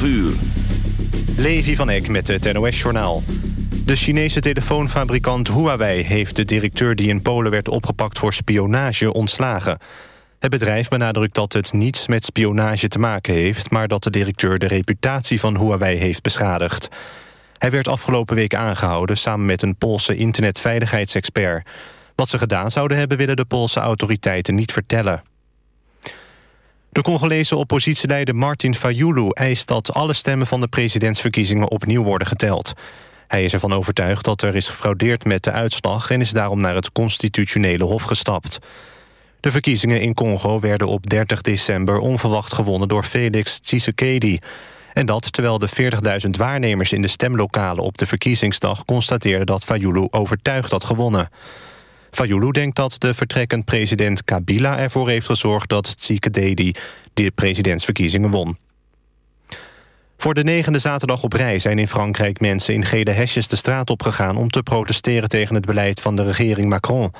12 uur. Levi van Eck met het NOS-journaal. De Chinese telefoonfabrikant Huawei heeft de directeur die in Polen werd opgepakt voor spionage ontslagen. Het bedrijf benadrukt dat het niets met spionage te maken heeft... maar dat de directeur de reputatie van Huawei heeft beschadigd. Hij werd afgelopen week aangehouden samen met een Poolse internetveiligheidsexpert. Wat ze gedaan zouden hebben willen de Poolse autoriteiten niet vertellen. De Congolese oppositieleider Martin Fayulu eist dat alle stemmen van de presidentsverkiezingen opnieuw worden geteld. Hij is ervan overtuigd dat er is gefraudeerd met de uitslag en is daarom naar het constitutionele hof gestapt. De verkiezingen in Congo werden op 30 december onverwacht gewonnen door Felix Tshisekedi. En dat terwijl de 40.000 waarnemers in de stemlokalen op de verkiezingsdag constateerden dat Fayulu overtuigd had gewonnen. Fayulu denkt dat de vertrekkend president Kabila ervoor heeft gezorgd dat Tshisekedi de presidentsverkiezingen won. Voor de negende zaterdag op rij zijn in Frankrijk mensen in gele hesjes de straat opgegaan om te protesteren tegen het beleid van de regering Macron.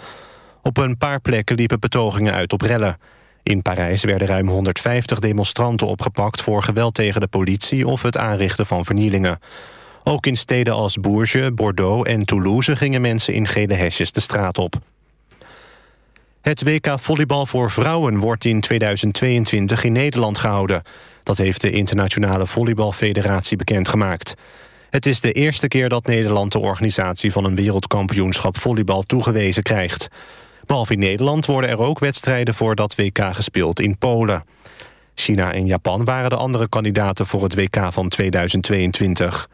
Op een paar plekken liepen betogingen uit op rellen. In Parijs werden ruim 150 demonstranten opgepakt voor geweld tegen de politie of het aanrichten van vernielingen. Ook in steden als Bourges, Bordeaux en Toulouse gingen mensen in gele hesjes de straat op. Het WK volleybal voor vrouwen wordt in 2022 in Nederland gehouden. Dat heeft de Internationale Volleybalfederatie bekendgemaakt. Het is de eerste keer dat Nederland de organisatie van een wereldkampioenschap volleybal toegewezen krijgt. Behalve in Nederland worden er ook wedstrijden voor dat WK gespeeld in Polen. China en Japan waren de andere kandidaten voor het WK van 2022.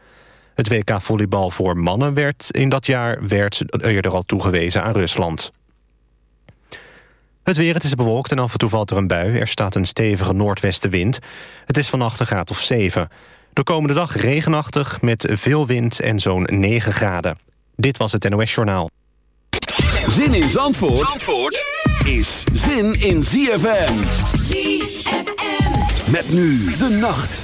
Het WK volleybal voor mannen werd in dat jaar werd eerder al toegewezen aan Rusland. Het weer, het is bewolkt en af en toe valt er een bui. Er staat een stevige noordwestenwind. Het is vannacht een graad of 7. De komende dag regenachtig met veel wind en zo'n 9 graden. Dit was het NOS Journaal. Zin in Zandvoort, Zandvoort is zin in ZFM. ZFM. Met nu de nacht.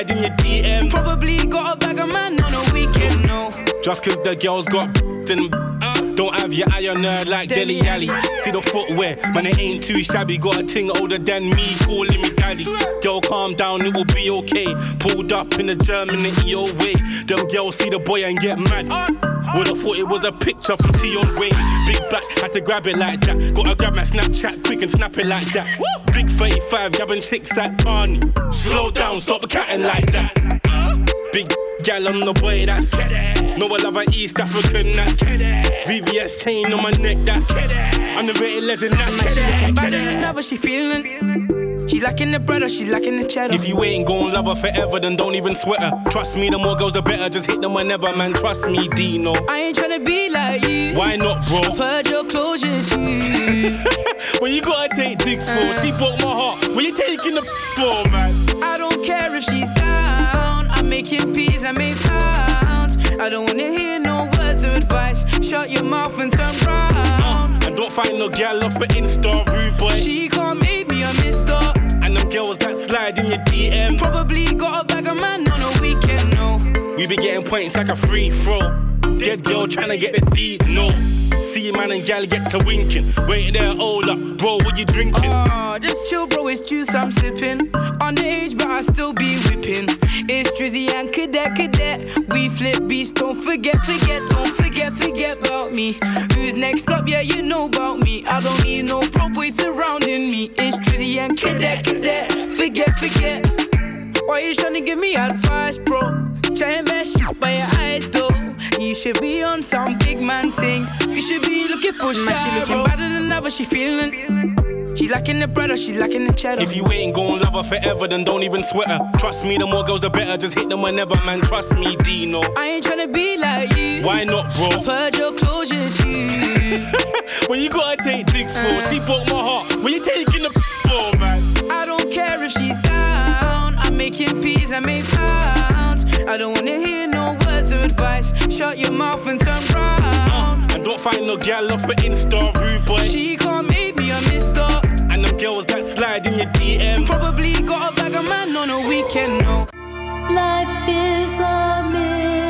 slide in your DM. Probably got a bag of man on a weekend, no. Just cause the girls got then uh, don't have your eye on her like Dele Alli. See the footwear, man, it ain't too shabby. Got a ting older than me, calling me daddy. Girl, calm down, it will be okay. Pulled up in the German and EO way. Them girls see the boy and get mad. Would've thought it was a picture from Tion Wayne. Back, had to grab it like that. Gotta grab my Snapchat quick and snap it like that. Big 35, grabbing chicks like Barney. Slow down, stop catting like that. Big gal on the boy, that's No, I love an East African, that's VVS chain on my neck, that's I'm the rated legend, that's Better than ever, she feeling she lacking the bread or she lacking the cheddar. If you ain't gon' love her forever, then don't even sweat her. Trust me, the more girls, the better. Just hit them whenever, man. Trust me, Deno. I ain't tryna be like you. Why not, bro? I've heard your closure, G. when you gotta take dicks for, uh, she broke my heart. When you taking the for, man? I don't care if she's down. I'm making peas, I make pounds. I don't wanna hear no words of advice. Shut your mouth and turn round. Uh, and don't find no gal up an Insta rude boy. She can't make your DM. Probably got a bag of man on a weekend, no. We be getting points like a free throw. Dead girl trying to get the deep, no. See man and gal get to winking. Wait there, hold up, bro, what you drinking? Oh, just chill, bro, it's juice I'm sipping. Underage, but I still be whipping. It's Drizzy and Cadet, Cadet. We flip beats, don't forget, forget, don't forget, forget about me. Who's next up? Yeah, you know about me. I don't need no pro boys surrounding me. It's Drizzy and Cadet, Cadet. Forget, forget. Why you trying to give me advice, bro? Try and mess up by your eyes, though. You should be on some big man things. You should be looking for shit. She looking better than ever, she feeling. She lacking the bread or she lacking the cheddar. If you ain't gon' love her forever, then don't even sweat her. Trust me, the more girls, the better. Just hit them whenever, man. Trust me, Deno. I ain't tryna be like you. Why not, bro? I've heard your closure, G. when you gotta take dicks for, she broke my heart. When you taking the for, man. She's down. I'm making peas, I make pounds. I don't wanna hear no words of advice. Shut your mouth and turn round. Uh, and don't find no gal off for Insta, rude boy. She can't make me a mister. And them girls that slide in your DM. Probably got a bag of man on a weekend, no. Life is a mystery.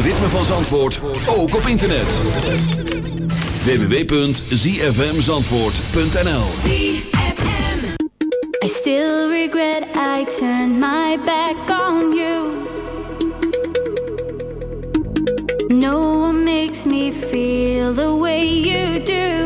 ritme van Zandvoort ook op internet. www.zfmzandvoort.nl I still regret I turned my back on you. No one makes me feel the way you do.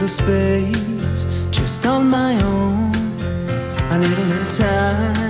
little space just on my own. I need a little time.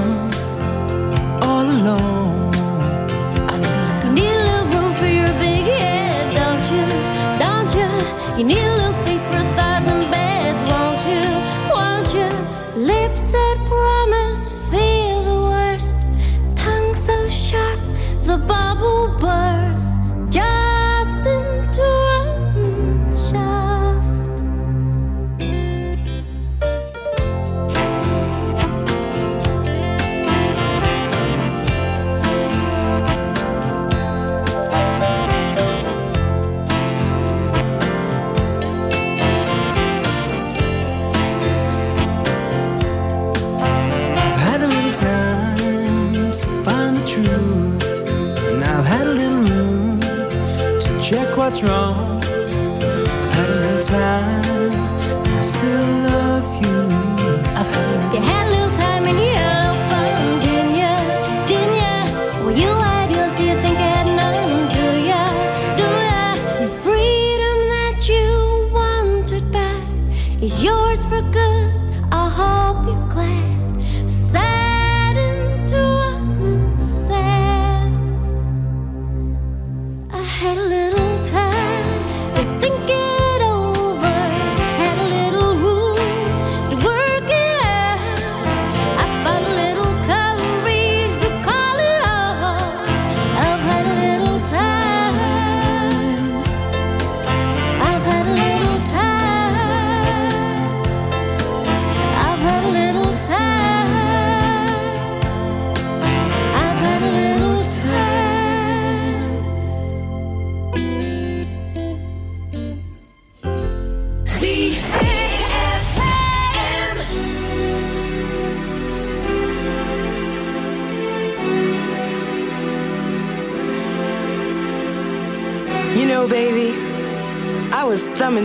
What's wrong.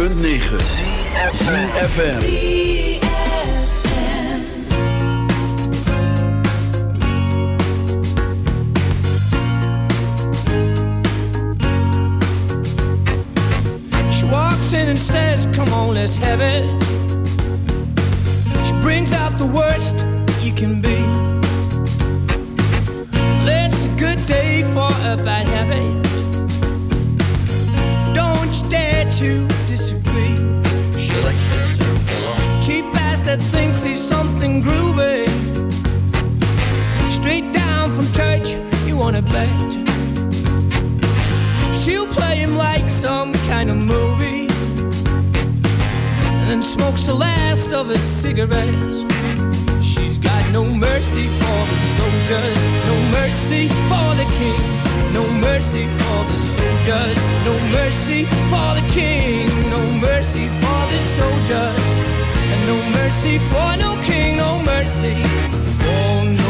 106.9 Straight down from church, you wanna bet. She'll play him like some kind of movie. And then smokes the last of his cigarettes. She's got no mercy for the soldiers, no mercy for the king, no mercy for the soldiers, no mercy for the king, no mercy for the soldiers, and no mercy for no king, no mercy for no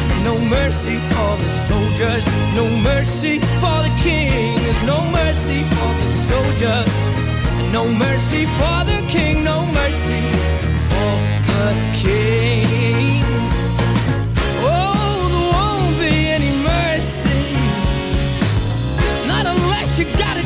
No mercy for the soldiers, no mercy for the king. There's no mercy for the soldiers, and no mercy for the king. No mercy for the king. Oh, there won't be any mercy. Not unless you got a